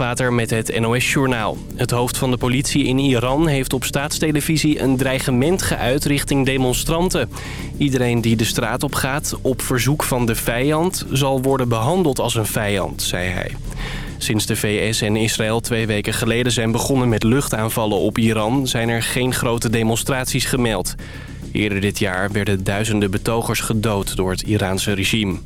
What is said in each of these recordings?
Water met het NOS-journaal. Het hoofd van de politie in Iran heeft op staatstelevisie een dreigement geuit richting demonstranten. Iedereen die de straat op gaat op verzoek van de vijand zal worden behandeld als een vijand, zei hij. Sinds de VS en Israël twee weken geleden zijn begonnen met luchtaanvallen op Iran... zijn er geen grote demonstraties gemeld. Eerder dit jaar werden duizenden betogers gedood door het Iraanse regime.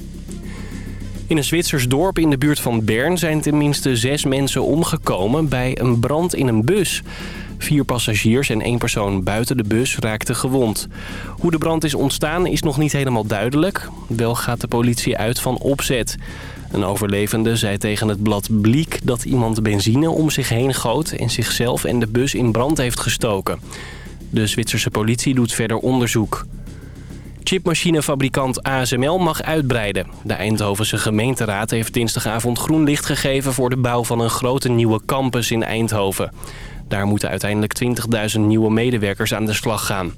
In een Zwitsers dorp in de buurt van Bern zijn tenminste zes mensen omgekomen bij een brand in een bus. Vier passagiers en één persoon buiten de bus raakten gewond. Hoe de brand is ontstaan is nog niet helemaal duidelijk. Wel gaat de politie uit van opzet. Een overlevende zei tegen het blad Bliek dat iemand benzine om zich heen goot... en zichzelf en de bus in brand heeft gestoken. De Zwitserse politie doet verder onderzoek. Chipmachinefabrikant ASML mag uitbreiden. De Eindhovense gemeenteraad heeft dinsdagavond groen licht gegeven... voor de bouw van een grote nieuwe campus in Eindhoven. Daar moeten uiteindelijk 20.000 nieuwe medewerkers aan de slag gaan.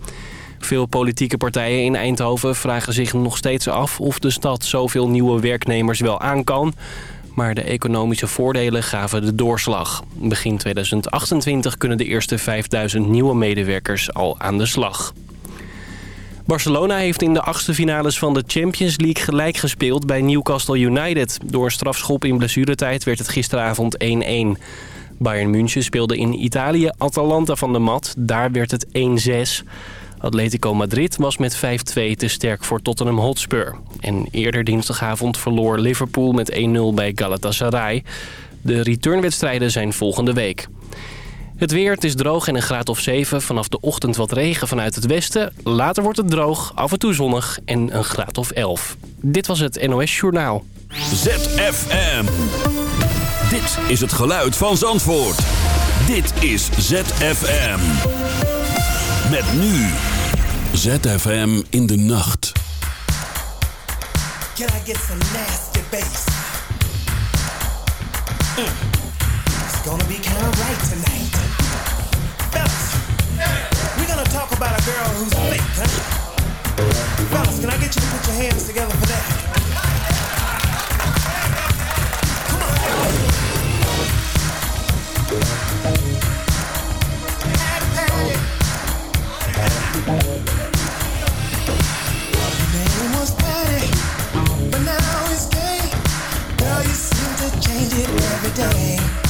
Veel politieke partijen in Eindhoven vragen zich nog steeds af... of de stad zoveel nieuwe werknemers wel aan kan... Maar de economische voordelen gaven de doorslag. Begin 2028 kunnen de eerste 5000 nieuwe medewerkers al aan de slag. Barcelona heeft in de achtste finales van de Champions League gelijk gespeeld bij Newcastle United. Door strafschop in blessuretijd werd het gisteravond 1-1. Bayern München speelde in Italië Atalanta van de mat. Daar werd het 1-6. Atletico Madrid was met 5-2 te sterk voor Tottenham Hotspur. En eerder dinsdagavond verloor Liverpool met 1-0 bij Galatasaray. De returnwedstrijden zijn volgende week. Het weer, het is droog en een graad of 7. Vanaf de ochtend wat regen vanuit het westen. Later wordt het droog, af en toe zonnig en een graad of 11. Dit was het NOS Journaal. ZFM. Dit is het geluid van Zandvoort. Dit is ZFM. Met nu. ZFM in de nacht. Can I get some nasty bass? Mm. It's gonna be kind of right tonight. About a girl who's fake, huh? Fellas, can I get you to put your hands together for that? Come on. was but now gay. Girl, you seem to change it every day.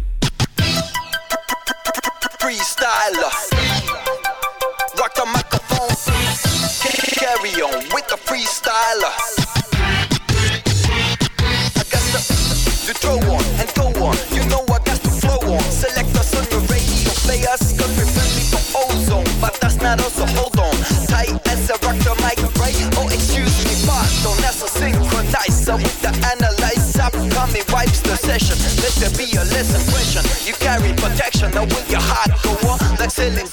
obsession. Let there be a lesson question. You carry protection, now will your heart go on like selling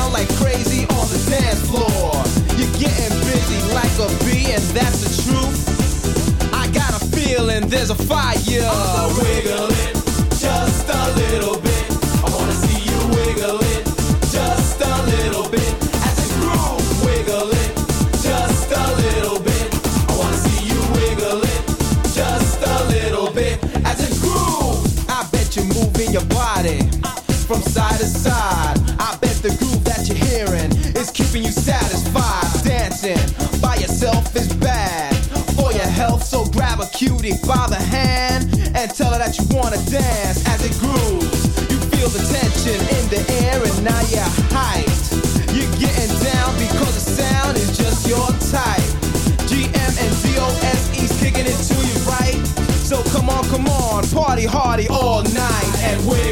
down like crazy on the dance floor. You're getting busy like a bee, and that's the truth. I got a feeling there's a fire. Beauty by the hand and tell her that you wanna dance as it grooves. You feel the tension in the air and now you're hyped. You're getting down because the sound is just your type. GM and DOSE's kicking it to you right. So come on, come on, party hardy all night and we're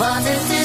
wanted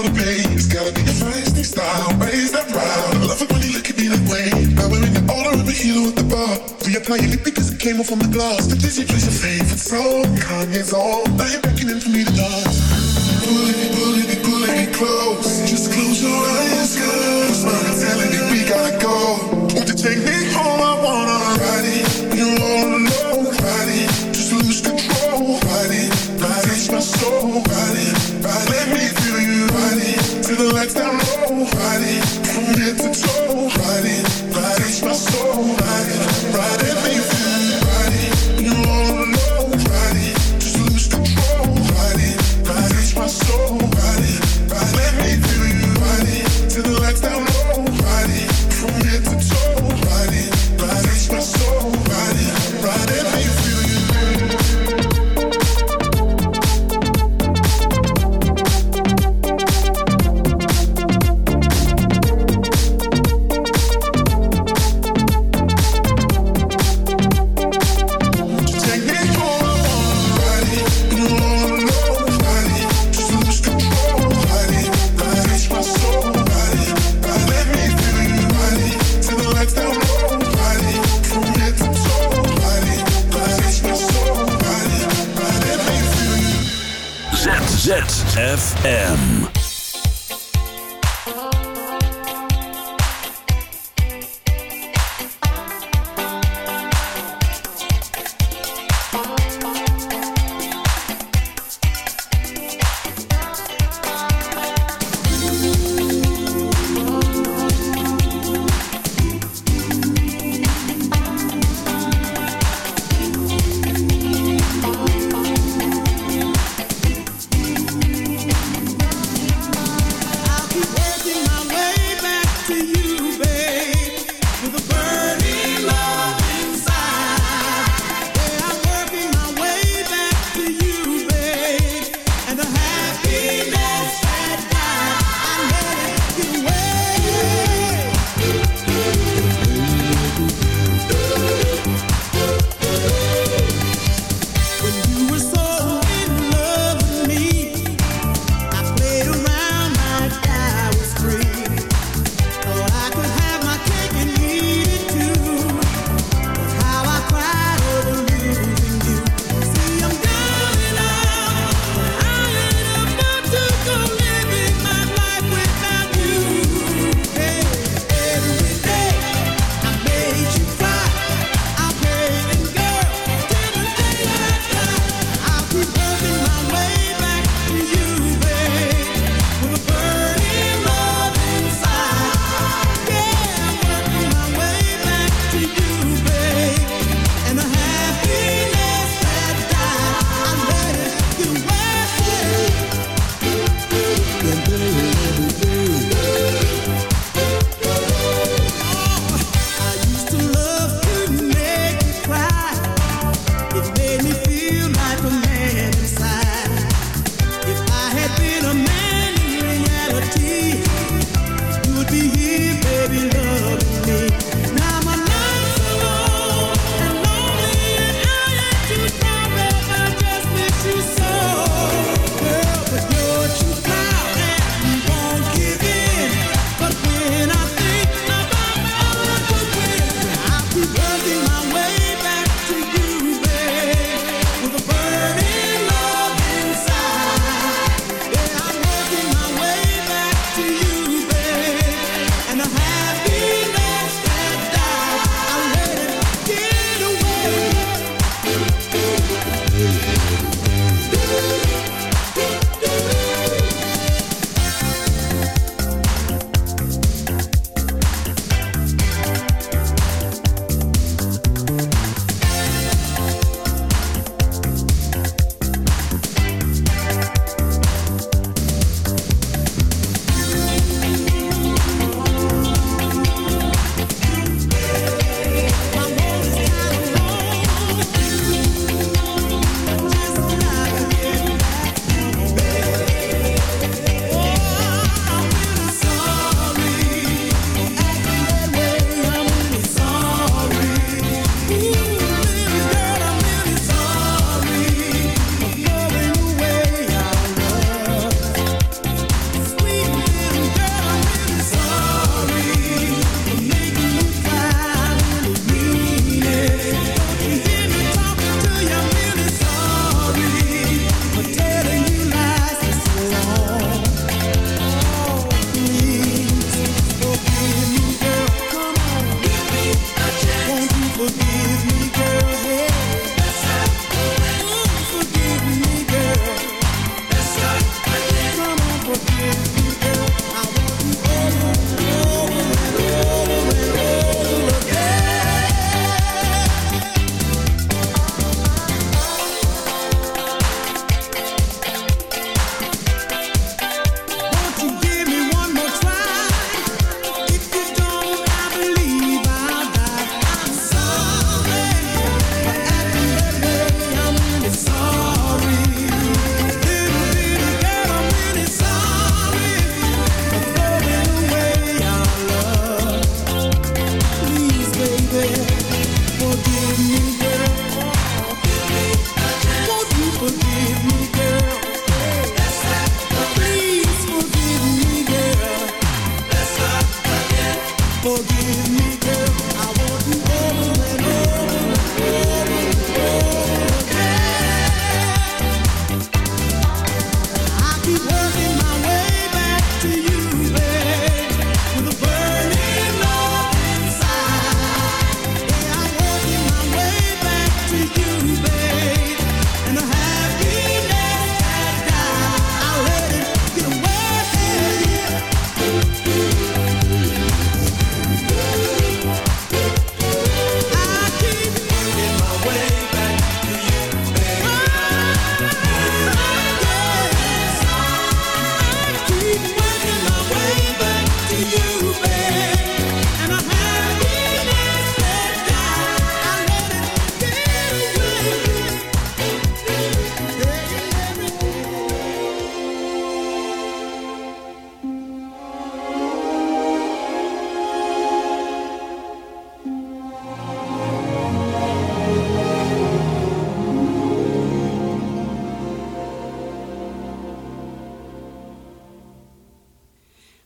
for the pain. It's gotta be your feisty style. Raise that proud. I love it when you look at me that way. Now we're in the order of a hero at the bar. Reapply your lip because it came off on the glass. The Disney plays your favorite song. Kanye's on. Now you're beckoning for me to dance. Pulling me, pulling me, pulling me close. Just close your eyes, girl. Smile telling me we gotta go. Won't you take me home? I wanna ride it. You wanna know, ride it so right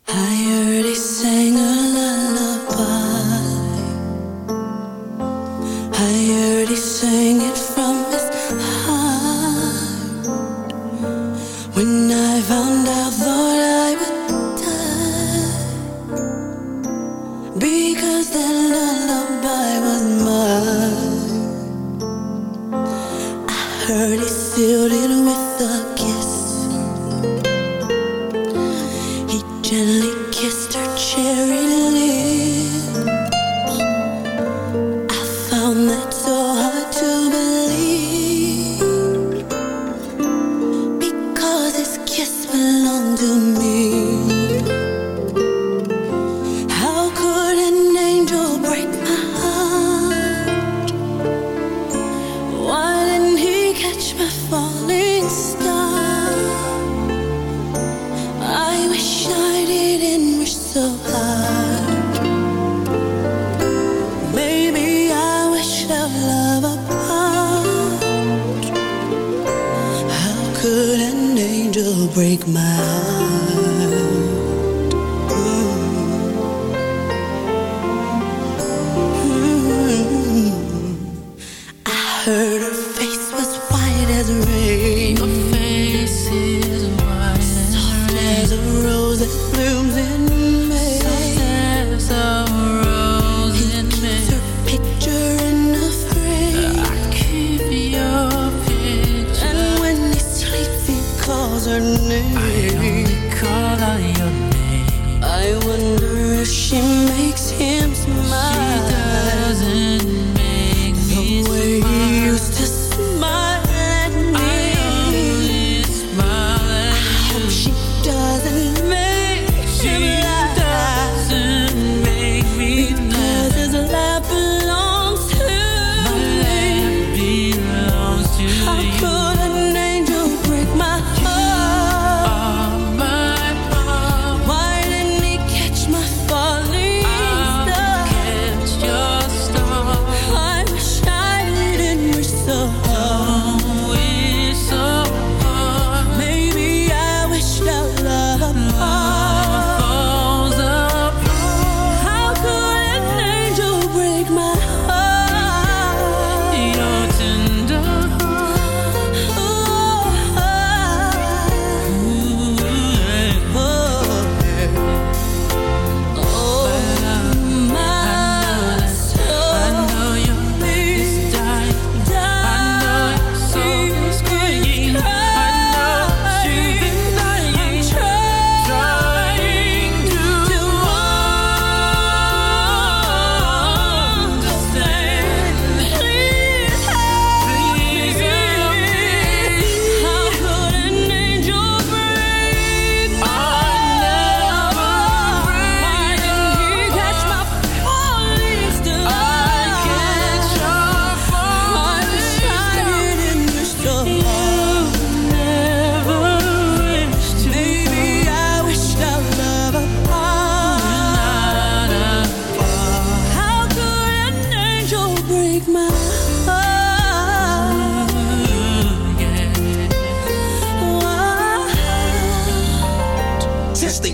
I already sang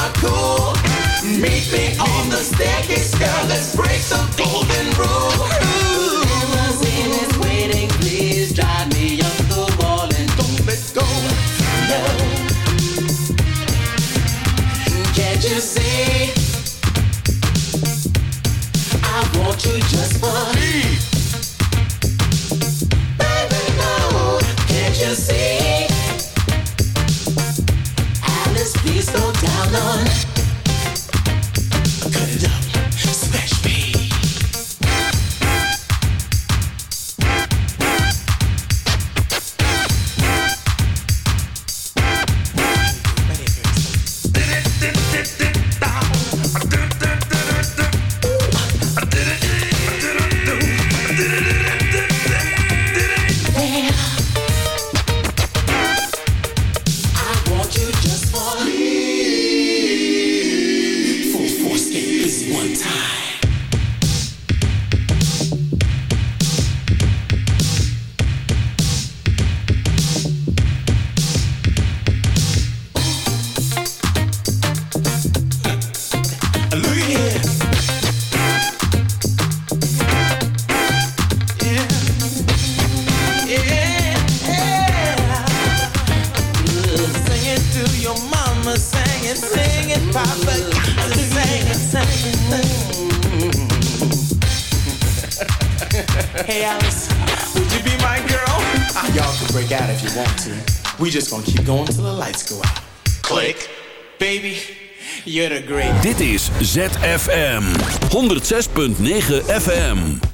my cool. Meet me on the staircase, girl. Let's break the golden rule. ZFM 106.9 FM.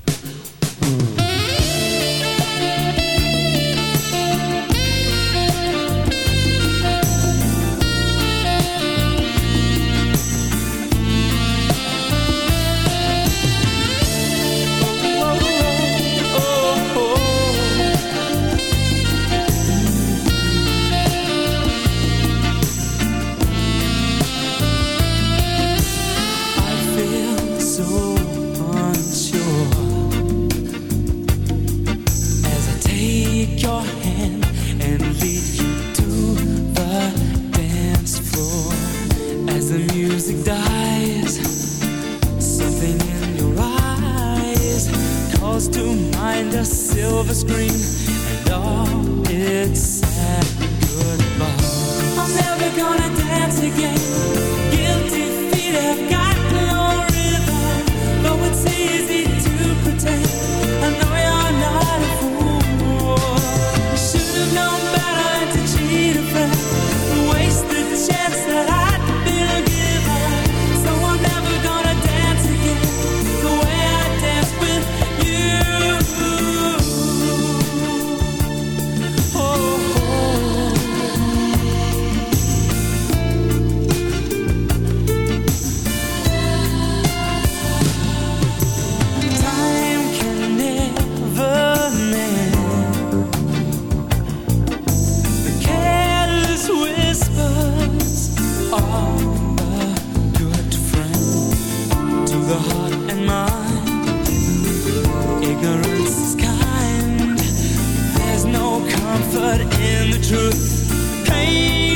comfort in the truth. Pain